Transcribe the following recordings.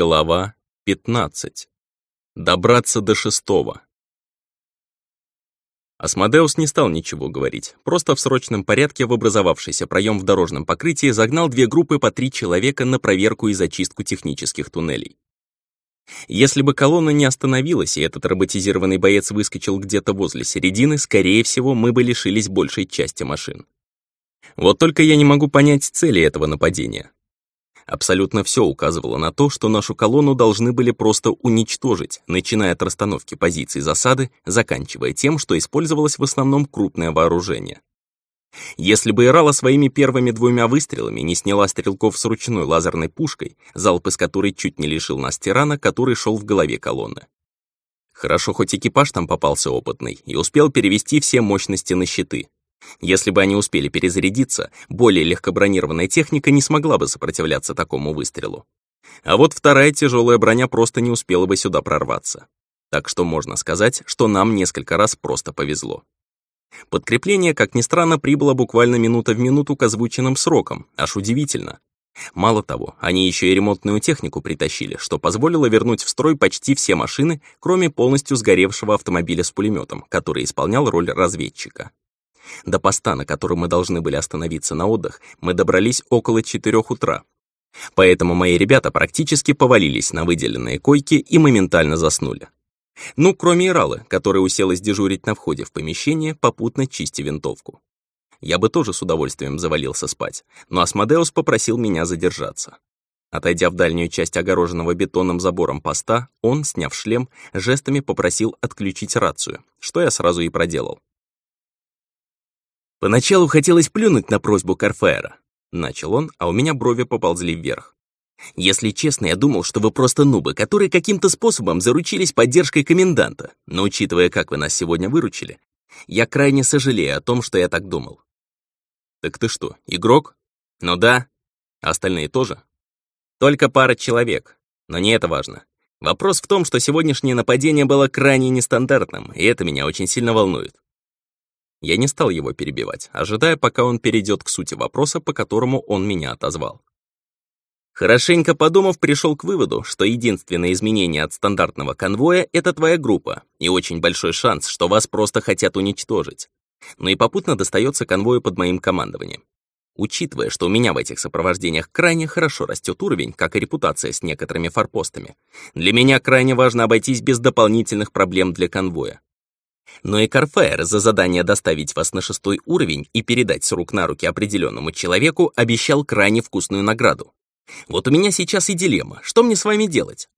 Глава 15. Добраться до шестого. Асмодеус не стал ничего говорить, просто в срочном порядке в образовавшийся проем в дорожном покрытии загнал две группы по три человека на проверку и зачистку технических туннелей. Если бы колонна не остановилась, и этот роботизированный боец выскочил где-то возле середины, скорее всего, мы бы лишились большей части машин. Вот только я не могу понять цели этого нападения. Абсолютно все указывало на то, что нашу колонну должны были просто уничтожить, начиная от расстановки позиций засады, заканчивая тем, что использовалось в основном крупное вооружение. Если бы Ирала своими первыми двумя выстрелами не сняла стрелков с ручной лазерной пушкой, залп из которой чуть не лишил нас тирана, который шел в голове колонны. Хорошо, хоть экипаж там попался опытный и успел перевести все мощности на щиты. Если бы они успели перезарядиться, более легкобронированная техника не смогла бы сопротивляться такому выстрелу. А вот вторая тяжелая броня просто не успела бы сюда прорваться. Так что можно сказать, что нам несколько раз просто повезло. Подкрепление, как ни странно, прибыло буквально минута в минуту к озвученным срокам, аж удивительно. Мало того, они еще и ремонтную технику притащили, что позволило вернуть в строй почти все машины, кроме полностью сгоревшего автомобиля с пулеметом, который исполнял роль разведчика. До поста, на котором мы должны были остановиться на отдых, мы добрались около 4 утра. Поэтому мои ребята практически повалились на выделенные койки и моментально заснули. Ну, кроме Иралы, которая уселась дежурить на входе в помещение, попутно чисти винтовку. Я бы тоже с удовольствием завалился спать, но Асмодеус попросил меня задержаться. Отойдя в дальнюю часть огороженного бетонным забором поста, он, сняв шлем, жестами попросил отключить рацию, что я сразу и проделал. «Поначалу хотелось плюнуть на просьбу Карфаэра», — начал он, а у меня брови поползли вверх. «Если честно, я думал, что вы просто нубы, которые каким-то способом заручились поддержкой коменданта, но учитывая, как вы нас сегодня выручили, я крайне сожалею о том, что я так думал». «Так ты что, игрок?» «Ну да. Остальные тоже?» «Только пара человек. Но не это важно. Вопрос в том, что сегодняшнее нападение было крайне нестандартным, и это меня очень сильно волнует. Я не стал его перебивать, ожидая, пока он перейдет к сути вопроса, по которому он меня отозвал. Хорошенько подумав, пришел к выводу, что единственное изменение от стандартного конвоя — это твоя группа, и очень большой шанс, что вас просто хотят уничтожить. Но и попутно достается конвою под моим командованием. Учитывая, что у меня в этих сопровождениях крайне хорошо растет уровень, как и репутация с некоторыми форпостами, для меня крайне важно обойтись без дополнительных проблем для конвоя. Но и Карфаер за задание доставить вас на шестой уровень и передать с рук на руки определенному человеку обещал крайне вкусную награду. Вот у меня сейчас и дилемма. Что мне с вами делать?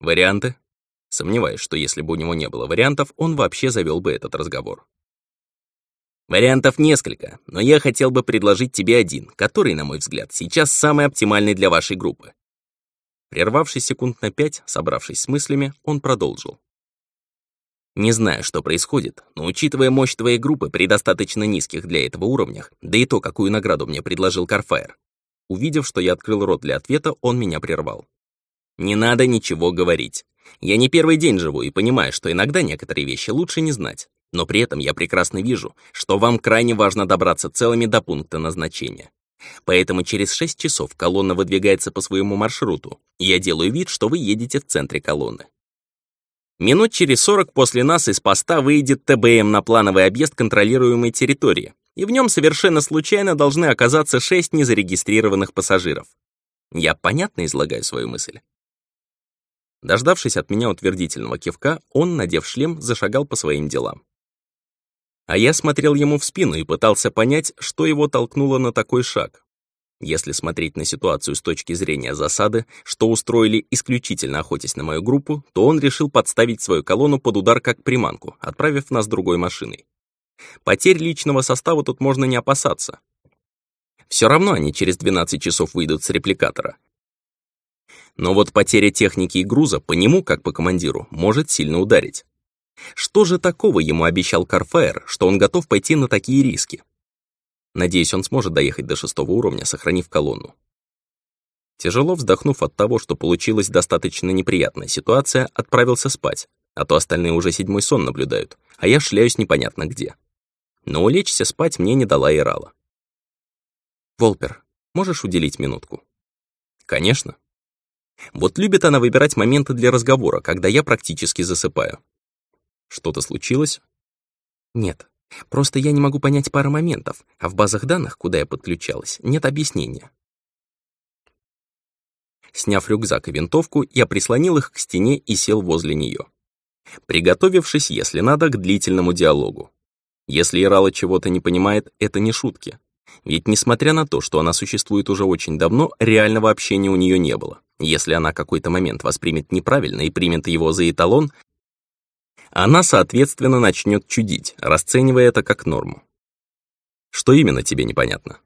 Варианты? Сомневаюсь, что если бы у него не было вариантов, он вообще завел бы этот разговор. Вариантов несколько, но я хотел бы предложить тебе один, который, на мой взгляд, сейчас самый оптимальный для вашей группы. Прервавшись секунд на пять, собравшись с мыслями, он продолжил. Не знаю, что происходит, но учитывая мощь твоей группы при достаточно низких для этого уровнях, да и то, какую награду мне предложил Карфаер. Увидев, что я открыл рот для ответа, он меня прервал. Не надо ничего говорить. Я не первый день живу и понимаю, что иногда некоторые вещи лучше не знать. Но при этом я прекрасно вижу, что вам крайне важно добраться целыми до пункта назначения. Поэтому через 6 часов колонна выдвигается по своему маршруту, и я делаю вид, что вы едете в центре колонны. Минут через 40 после нас из поста выйдет ТБМ на плановый объезд контролируемой территории, и в нем совершенно случайно должны оказаться шесть незарегистрированных пассажиров. Я понятно излагаю свою мысль? Дождавшись от меня утвердительного кивка, он, надев шлем, зашагал по своим делам. А я смотрел ему в спину и пытался понять, что его толкнуло на такой шаг. Если смотреть на ситуацию с точки зрения засады, что устроили исключительно охотясь на мою группу, то он решил подставить свою колонну под удар как приманку, отправив нас другой машиной. Потерь личного состава тут можно не опасаться. Все равно они через 12 часов выйдут с репликатора. Но вот потеря техники и груза по нему, как по командиру, может сильно ударить. Что же такого ему обещал Карфаер, что он готов пойти на такие риски? Надеюсь, он сможет доехать до шестого уровня, сохранив колонну. Тяжело вздохнув от того, что получилась достаточно неприятная ситуация, отправился спать, а то остальные уже седьмой сон наблюдают, а я шляюсь непонятно где. Но улечься спать мне не дала Ирала. «Волпер, можешь уделить минутку?» «Конечно». Вот любит она выбирать моменты для разговора, когда я практически засыпаю. Что-то случилось? Нет, просто я не могу понять пару моментов, а в базах данных, куда я подключалась, нет объяснения. Сняв рюкзак и винтовку, я прислонил их к стене и сел возле нее. Приготовившись, если надо, к длительному диалогу. Если Ирала чего-то не понимает, это не шутки. Ведь несмотря на то, что она существует уже очень давно, реального общения у нее не было. Если она какой-то момент воспримет неправильно и примет его за эталон, она, соответственно, начнет чудить, расценивая это как норму. Что именно тебе непонятно?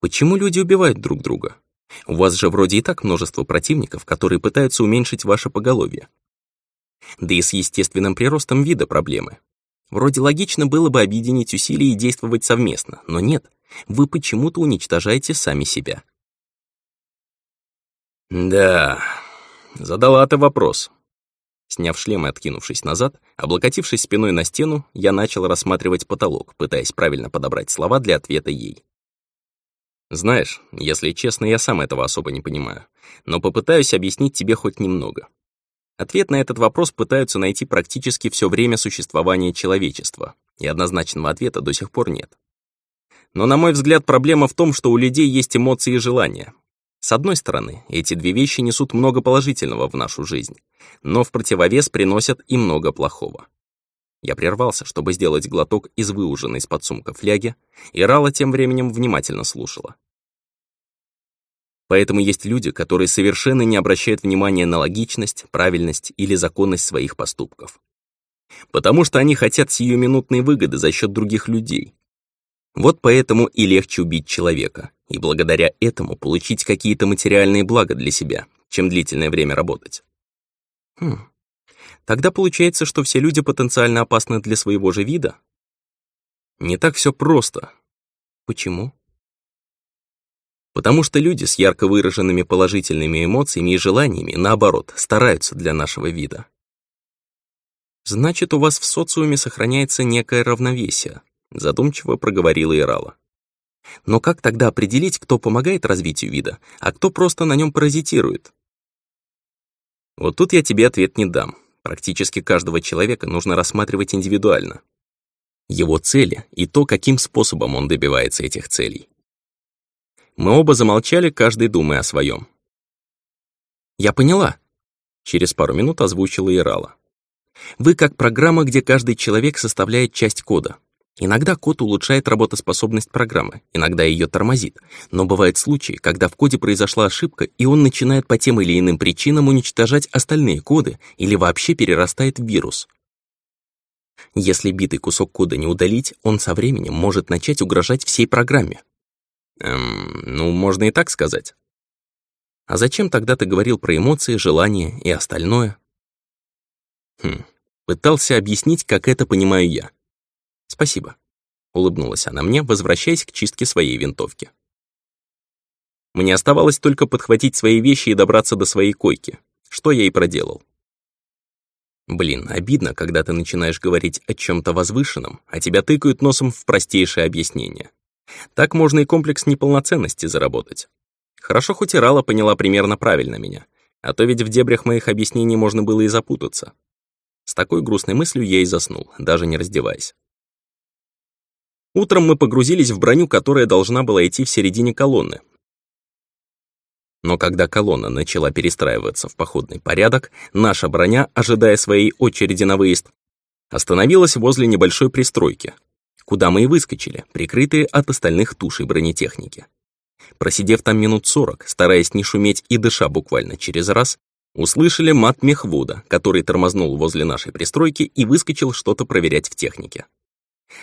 Почему люди убивают друг друга? У вас же вроде и так множество противников, которые пытаются уменьшить ваше поголовье. Да и с естественным приростом вида проблемы. Вроде логично было бы объединить усилия и действовать совместно, но нет, вы почему-то уничтожаете сами себя. Да, задала ты вопрос. Сняв шлем и откинувшись назад, облокотившись спиной на стену, я начал рассматривать потолок, пытаясь правильно подобрать слова для ответа ей. Знаешь, если честно, я сам этого особо не понимаю, но попытаюсь объяснить тебе хоть немного. Ответ на этот вопрос пытаются найти практически все время существования человечества, и однозначного ответа до сих пор нет. Но, на мой взгляд, проблема в том, что у людей есть эмоции и желания. С одной стороны, эти две вещи несут много положительного в нашу жизнь, но в противовес приносят и много плохого. Я прервался, чтобы сделать глоток из выуженной из-под сумка фляги, и Рала тем временем внимательно слушала. Поэтому есть люди, которые совершенно не обращают внимания на логичность, правильность или законность своих поступков. Потому что они хотят сиюминутной выгоды за счет других людей. Вот поэтому и легче убить человека, и благодаря этому получить какие-то материальные блага для себя, чем длительное время работать. Хм. Тогда получается, что все люди потенциально опасны для своего же вида? Не так все просто. Почему? Потому что люди с ярко выраженными положительными эмоциями и желаниями, наоборот, стараются для нашего вида. Значит, у вас в социуме сохраняется некое равновесие, задумчиво проговорила Ирала. Но как тогда определить, кто помогает развитию вида, а кто просто на нем паразитирует? Вот тут я тебе ответ не дам. Практически каждого человека нужно рассматривать индивидуально. Его цели и то, каким способом он добивается этих целей. Мы оба замолчали, каждый думая о своем. «Я поняла», — через пару минут озвучила Ирала. «Вы как программа, где каждый человек составляет часть кода. Иногда код улучшает работоспособность программы, иногда ее тормозит, но бывают случаи, когда в коде произошла ошибка, и он начинает по тем или иным причинам уничтожать остальные коды или вообще перерастает в вирус. Если битый кусок кода не удалить, он со временем может начать угрожать всей программе. Эм, ну, можно и так сказать. А зачем тогда ты говорил про эмоции, желания и остальное? Хм, пытался объяснить, как это понимаю я. Спасибо. Улыбнулась она мне, возвращаясь к чистке своей винтовки. Мне оставалось только подхватить свои вещи и добраться до своей койки, что я и проделал. Блин, обидно, когда ты начинаешь говорить о чем то возвышенном, а тебя тыкают носом в простейшее объяснение. Так можно и комплекс неполноценности заработать. Хорошо хоть и Рала поняла примерно правильно меня, а то ведь в дебрях моих объяснений можно было и запутаться. С такой грустной мыслью я и заснул, даже не раздеваясь. Утром мы погрузились в броню, которая должна была идти в середине колонны. Но когда колонна начала перестраиваться в походный порядок, наша броня, ожидая своей очереди на выезд, остановилась возле небольшой пристройки, куда мы и выскочили, прикрытые от остальных тушей бронетехники. Просидев там минут сорок, стараясь не шуметь и дыша буквально через раз, услышали мат Мехвуда, который тормознул возле нашей пристройки и выскочил что-то проверять в технике.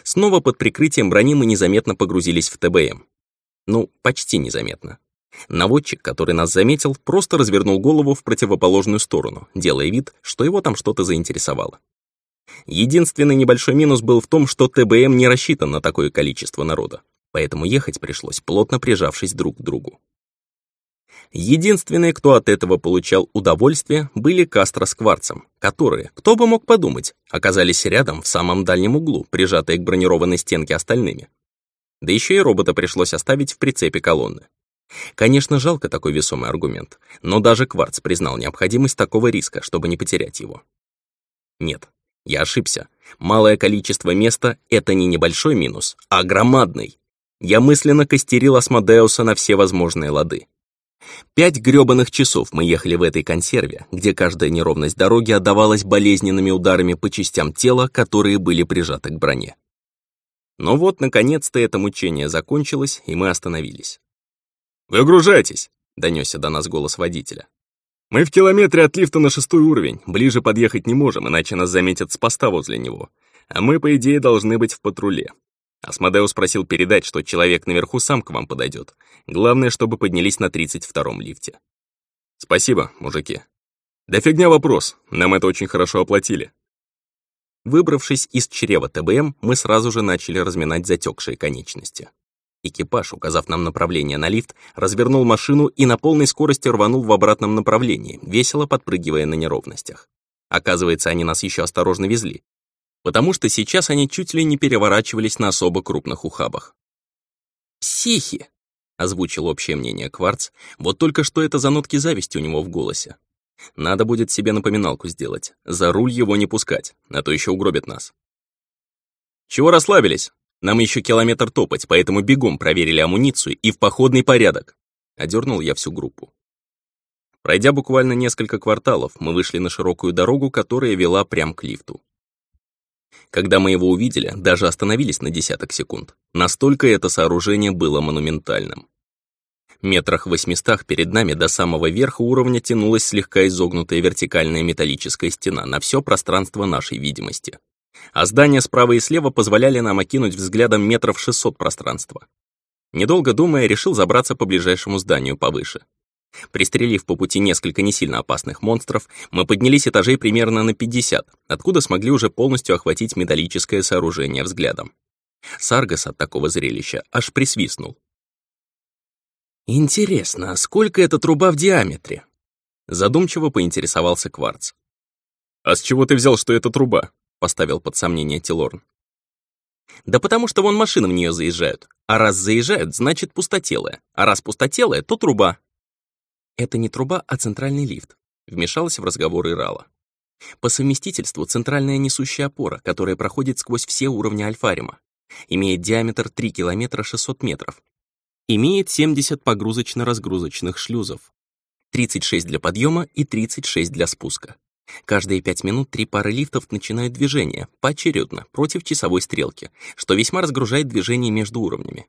Снова под прикрытием брони мы незаметно погрузились в ТБМ. Ну, почти незаметно. Наводчик, который нас заметил, просто развернул голову в противоположную сторону, делая вид, что его там что-то заинтересовало. Единственный небольшой минус был в том, что ТБМ не рассчитан на такое количество народа, поэтому ехать пришлось, плотно прижавшись друг к другу. Единственные, кто от этого получал удовольствие, были Кастро с Кварцем, которые, кто бы мог подумать, оказались рядом в самом дальнем углу, прижатые к бронированной стенке остальными. Да еще и робота пришлось оставить в прицепе колонны. Конечно, жалко такой весомый аргумент, но даже Кварц признал необходимость такого риска, чтобы не потерять его. Нет, я ошибся. Малое количество места — это не небольшой минус, а громадный. Я мысленно костерил Асмодеуса на все возможные лады. Пять грёбаных часов мы ехали в этой консерве, где каждая неровность дороги отдавалась болезненными ударами по частям тела, которые были прижаты к броне. Но вот, наконец-то, это мучение закончилось, и мы остановились. «Выгружайтесь!» — донесся до нас голос водителя. «Мы в километре от лифта на шестой уровень, ближе подъехать не можем, иначе нас заметят с поста возле него. А мы, по идее, должны быть в патруле. Асмодеус просил передать, что человек наверху сам к вам подойдет. Главное, чтобы поднялись на 32-м лифте. Спасибо, мужики. Да фигня вопрос, нам это очень хорошо оплатили. Выбравшись из чрева ТБМ, мы сразу же начали разминать затекшие конечности. Экипаж, указав нам направление на лифт, развернул машину и на полной скорости рванул в обратном направлении, весело подпрыгивая на неровностях. Оказывается, они нас еще осторожно везли, потому что сейчас они чуть ли не переворачивались на особо крупных ухабах. «Психи!» — озвучил общее мнение Кварц, вот только что это за нотки зависти у него в голосе. Надо будет себе напоминалку сделать, за руль его не пускать, а то еще угробит нас. «Чего расслабились? Нам еще километр топать, поэтому бегом проверили амуницию и в походный порядок», — одернул я всю группу. Пройдя буквально несколько кварталов, мы вышли на широкую дорогу, которая вела прямо к лифту. Когда мы его увидели, даже остановились на десяток секунд. Настолько это сооружение было монументальным. Метрах восьмистах перед нами до самого верха уровня тянулась слегка изогнутая вертикальная металлическая стена на все пространство нашей видимости. А здания справа и слева позволяли нам окинуть взглядом метров 600 пространства. Недолго думая, решил забраться по ближайшему зданию повыше. Пристрелив по пути несколько не сильно опасных монстров, мы поднялись этажей примерно на 50, откуда смогли уже полностью охватить металлическое сооружение взглядом. Саргас от такого зрелища аж присвистнул. «Интересно, а сколько эта труба в диаметре?» Задумчиво поинтересовался Кварц. «А с чего ты взял, что это труба?» поставил под сомнение Тилорн. «Да потому что вон машины в нее заезжают. А раз заезжают, значит пустотелая. А раз пустотелая, то труба. «Это не труба, а центральный лифт», — вмешалась в разговор Ирала. По совместительству центральная несущая опора, которая проходит сквозь все уровни Альфарима. Имеет диаметр 3 километра 600 метров. Имеет 70 погрузочно-разгрузочных шлюзов. 36 для подъема и 36 для спуска. Каждые 5 минут три пары лифтов начинают движение, поочередно, против часовой стрелки, что весьма разгружает движение между уровнями.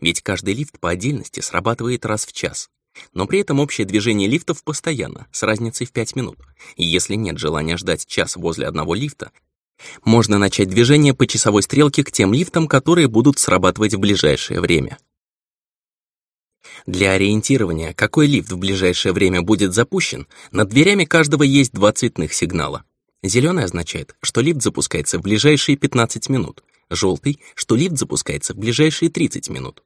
Ведь каждый лифт по отдельности срабатывает раз в час, но при этом общее движение лифтов постоянно, с разницей в 5 минут. И если нет желания ждать час возле одного лифта, можно начать движение по часовой стрелке к тем лифтам, которые будут срабатывать в ближайшее время. Для ориентирования, какой лифт в ближайшее время будет запущен, над дверями каждого есть два цветных сигнала. Зеленый означает, что лифт запускается в ближайшие 15 минут, желтый, что лифт запускается в ближайшие 30 минут.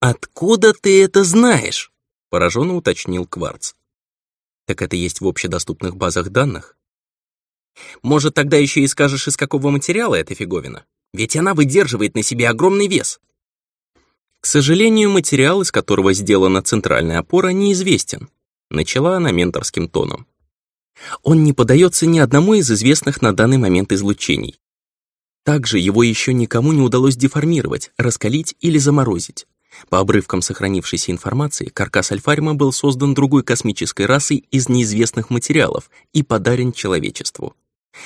«Откуда ты это знаешь?» — пораженно уточнил Кварц. «Так это есть в общедоступных базах данных?» «Может, тогда еще и скажешь, из какого материала эта фиговина? Ведь она выдерживает на себе огромный вес». «К сожалению, материал, из которого сделана центральная опора, неизвестен», — начала она менторским тоном. «Он не подается ни одному из известных на данный момент излучений. Также его еще никому не удалось деформировать, раскалить или заморозить. По обрывкам сохранившейся информации, каркас Альфарима был создан другой космической расой из неизвестных материалов и подарен человечеству.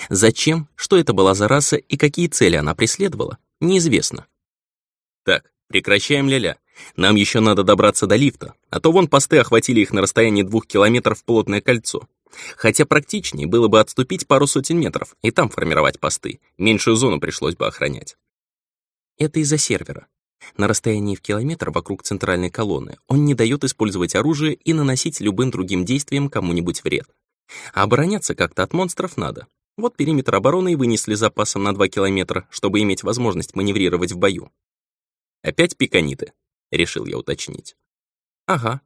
Зачем, что это была за раса и какие цели она преследовала, неизвестно. Так, прекращаем ля-ля. Нам еще надо добраться до лифта, а то вон посты охватили их на расстоянии двух километров в плотное кольцо. Хотя практичнее было бы отступить пару сотен метров и там формировать посты. Меньшую зону пришлось бы охранять. Это из-за сервера. На расстоянии в километр вокруг центральной колонны он не дает использовать оружие и наносить любым другим действием кому-нибудь вред. А обороняться как-то от монстров надо. Вот периметр обороны и вынесли запасом на 2 километра, чтобы иметь возможность маневрировать в бою. «Опять пиканиты?» — решил я уточнить. «Ага».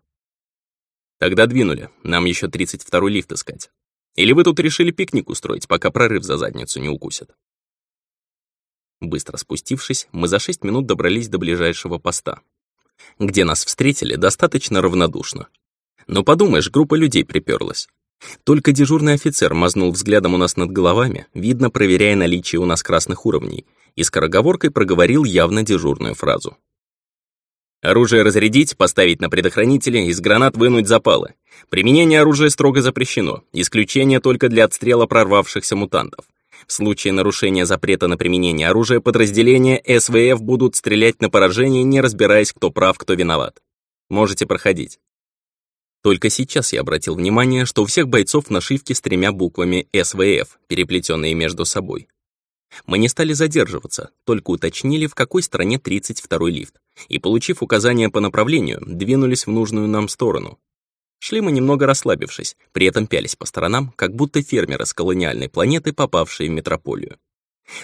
«Тогда двинули, нам еще 32-й лифт искать. Или вы тут решили пикник устроить, пока прорыв за задницу не укусят?» Быстро спустившись, мы за шесть минут добрались до ближайшего поста. где нас встретили достаточно равнодушно. Но подумаешь, группа людей приперлась. Только дежурный офицер мазнул взглядом у нас над головами, видно, проверяя наличие у нас красных уровней, и скороговоркой проговорил явно дежурную фразу. Оружие разрядить, поставить на предохранители, из гранат вынуть запалы. Применение оружия строго запрещено, исключение только для отстрела прорвавшихся мутантов. В случае нарушения запрета на применение оружия подразделения СВФ будут стрелять на поражение, не разбираясь, кто прав, кто виноват. Можете проходить. Только сейчас я обратил внимание, что у всех бойцов нашивки с тремя буквами СВФ, переплетенные между собой. Мы не стали задерживаться, только уточнили, в какой стороне 32-й лифт, и, получив указания по направлению, двинулись в нужную нам сторону. Шли мы немного расслабившись, при этом пялись по сторонам, как будто фермеры с колониальной планеты, попавшие в метрополию.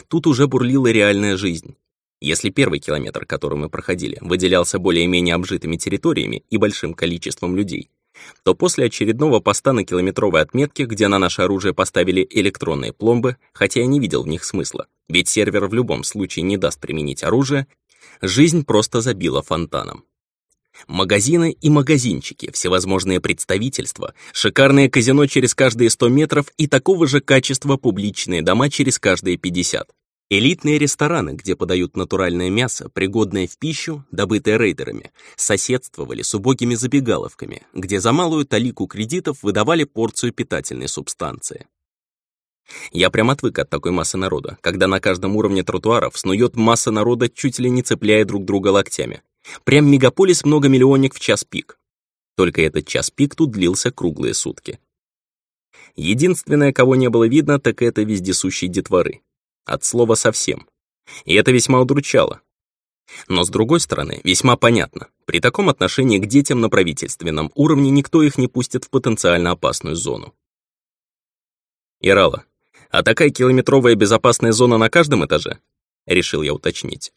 Тут уже бурлила реальная жизнь. Если первый километр, который мы проходили, выделялся более-менее обжитыми территориями и большим количеством людей, то после очередного поста на километровой отметке, где на наше оружие поставили электронные пломбы, хотя я не видел в них смысла, ведь сервер в любом случае не даст применить оружие, жизнь просто забила фонтаном. Магазины и магазинчики, всевозможные представительства, шикарное казино через каждые 100 метров и такого же качества публичные дома через каждые 50. Элитные рестораны, где подают натуральное мясо, пригодное в пищу, добытое рейдерами, соседствовали с убогими забегаловками, где за малую талику кредитов выдавали порцию питательной субстанции. Я прям отвык от такой массы народа, когда на каждом уровне тротуаров снует масса народа, чуть ли не цепляя друг друга локтями. Прям мегаполис многомиллионник в час пик. Только этот час пик тут длился круглые сутки. Единственное, кого не было видно, так это вездесущие детворы. От слова совсем. И это весьма удручало. Но с другой стороны, весьма понятно. При таком отношении к детям на правительственном уровне никто их не пустит в потенциально опасную зону. Ирала, а такая километровая безопасная зона на каждом этаже? Решил я уточнить.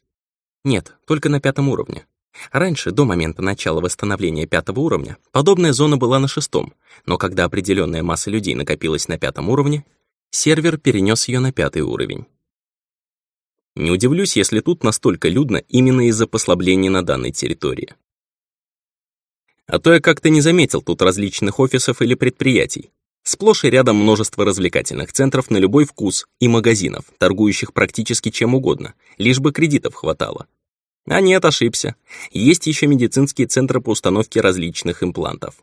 Нет, только на пятом уровне. Раньше, до момента начала восстановления пятого уровня, подобная зона была на шестом, но когда определенная масса людей накопилась на пятом уровне, сервер перенес ее на пятый уровень. Не удивлюсь, если тут настолько людно именно из-за послабления на данной территории. А то я как-то не заметил тут различных офисов или предприятий. Сплошь и рядом множество развлекательных центров на любой вкус и магазинов, торгующих практически чем угодно, лишь бы кредитов хватало. А нет, ошибся. Есть еще медицинские центры по установке различных имплантов.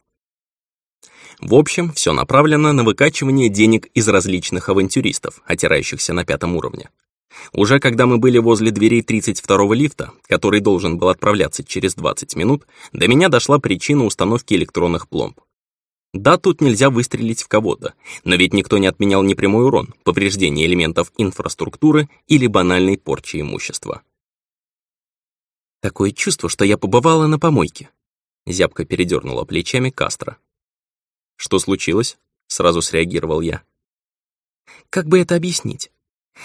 В общем, все направлено на выкачивание денег из различных авантюристов, отирающихся на пятом уровне. Уже когда мы были возле дверей 32-го лифта, который должен был отправляться через 20 минут, до меня дошла причина установки электронных пломб. Да, тут нельзя выстрелить в кого-то, но ведь никто не отменял непрямой урон, повреждение элементов инфраструктуры или банальной порчи имущества. Такое чувство, что я побывала на помойке. Зябко передернула плечами Кастро. Что случилось? Сразу среагировал я. Как бы это объяснить?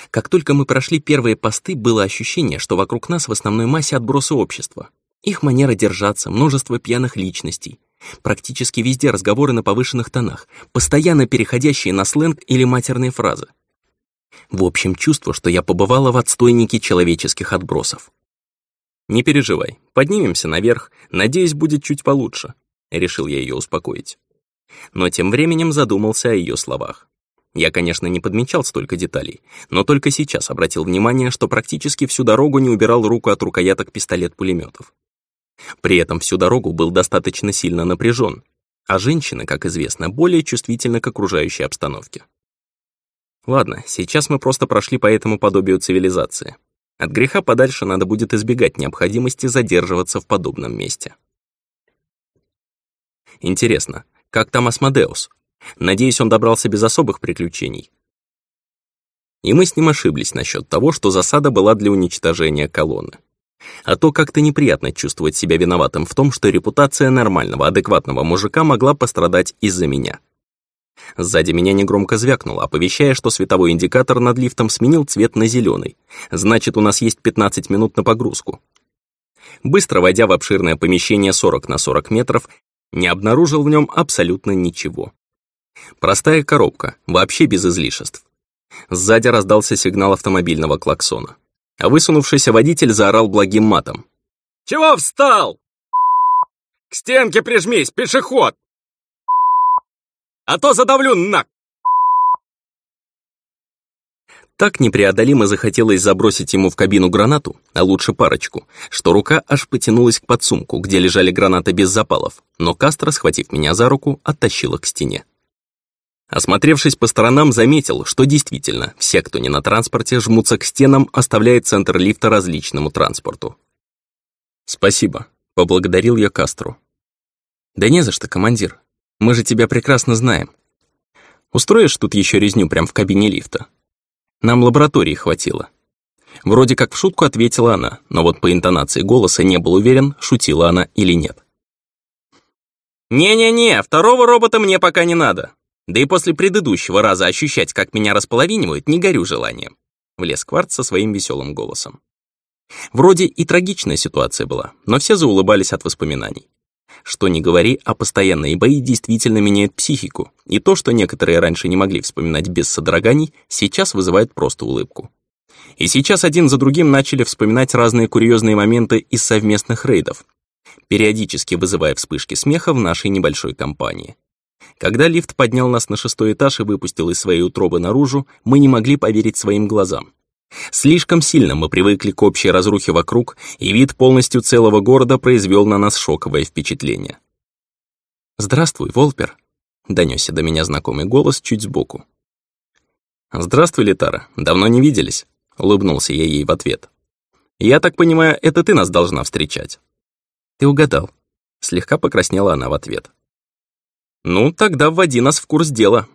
Как только мы прошли первые посты, было ощущение, что вокруг нас в основной массе отбросы общества. Их манера держаться, множество пьяных личностей. Практически везде разговоры на повышенных тонах, постоянно переходящие на сленг или матерные фразы. В общем, чувство, что я побывала в отстойнике человеческих отбросов. «Не переживай, поднимемся наверх, надеюсь, будет чуть получше», — решил я ее успокоить. Но тем временем задумался о ее словах. Я, конечно, не подмечал столько деталей, но только сейчас обратил внимание, что практически всю дорогу не убирал руку от рукояток пистолет-пулеметов. При этом всю дорогу был достаточно сильно напряжен, а женщины, как известно, более чувствительны к окружающей обстановке. Ладно, сейчас мы просто прошли по этому подобию цивилизации. От греха подальше надо будет избегать необходимости задерживаться в подобном месте. Интересно, как там Асмодеус? Надеюсь, он добрался без особых приключений. И мы с ним ошиблись насчет того, что засада была для уничтожения колонны. А то как-то неприятно чувствовать себя виноватым в том, что репутация нормального, адекватного мужика могла пострадать из-за меня. Сзади меня негромко звякнуло, оповещая, что световой индикатор над лифтом сменил цвет на зеленый. Значит, у нас есть 15 минут на погрузку. Быстро войдя в обширное помещение 40 на 40 метров, не обнаружил в нем абсолютно ничего. Простая коробка, вообще без излишеств. Сзади раздался сигнал автомобильного клаксона. А высунувшийся водитель заорал благим матом. «Чего встал? К стенке прижмись, пешеход! А то задавлю на... Так непреодолимо захотелось забросить ему в кабину гранату, а лучше парочку, что рука аж потянулась к подсумку, где лежали гранаты без запалов, но Кастро, схватив меня за руку, оттащила к стене. Осмотревшись по сторонам, заметил, что действительно, все, кто не на транспорте, жмутся к стенам, оставляя центр лифта различному транспорту. «Спасибо», — поблагодарил я Кастру. «Да не за что, командир. Мы же тебя прекрасно знаем. Устроишь тут еще резню прямо в кабине лифта?» Нам лаборатории хватило. Вроде как в шутку ответила она, но вот по интонации голоса не был уверен, шутила она или нет. «Не-не-не, второго робота мне пока не надо. Да и после предыдущего раза ощущать, как меня располовинивают, не горю желанием», влез Кварц со своим веселым голосом. Вроде и трагичная ситуация была, но все заулыбались от воспоминаний. Что ни говори, а постоянные бои действительно меняют психику, и то, что некоторые раньше не могли вспоминать без содроганий, сейчас вызывает просто улыбку. И сейчас один за другим начали вспоминать разные курьезные моменты из совместных рейдов, периодически вызывая вспышки смеха в нашей небольшой компании. Когда лифт поднял нас на шестой этаж и выпустил из своей утробы наружу, мы не могли поверить своим глазам. Слишком сильно мы привыкли к общей разрухе вокруг, и вид полностью целого города произвел на нас шоковое впечатление. «Здравствуй, Волпер», — донесся до меня знакомый голос чуть сбоку. «Здравствуй, Литара, давно не виделись», — улыбнулся я ей в ответ. «Я так понимаю, это ты нас должна встречать». «Ты угадал», — слегка покраснела она в ответ. «Ну, тогда вводи нас в курс дела»,